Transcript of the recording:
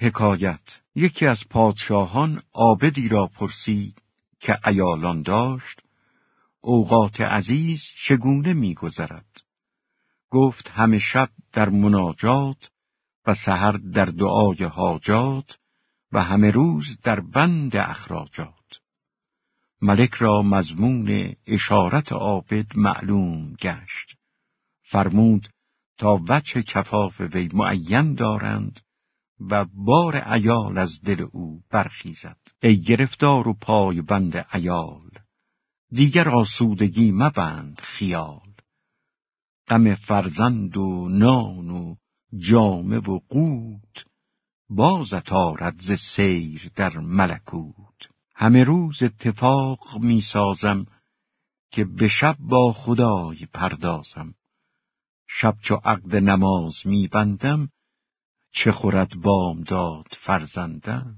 حکایت. یکی از پادشاهان آبدی را پرسید که ایالان داشت اوقات عزیز چگونه میگذرد؟ گفت همه شب در مناجات و سحر در دعای حاجات و همه روز در بند اخراجات. ملک را مضمون اشارت عابد معلوم گشت. فرمود تا وچه کفاف وی معین دارند و بار ایال از دل او برخیزد. ای گرفتار و پای بند ایال دیگر آسودگی مبند خیال. غم فرزند و نان و جامه و قوت بازت آرد ز سیر در ملکوت. همه روز اتفاق می سازم که به شب با خدای پردازم. شب چو عقد نماز می بندم چه خورد بام داد فرزندم؟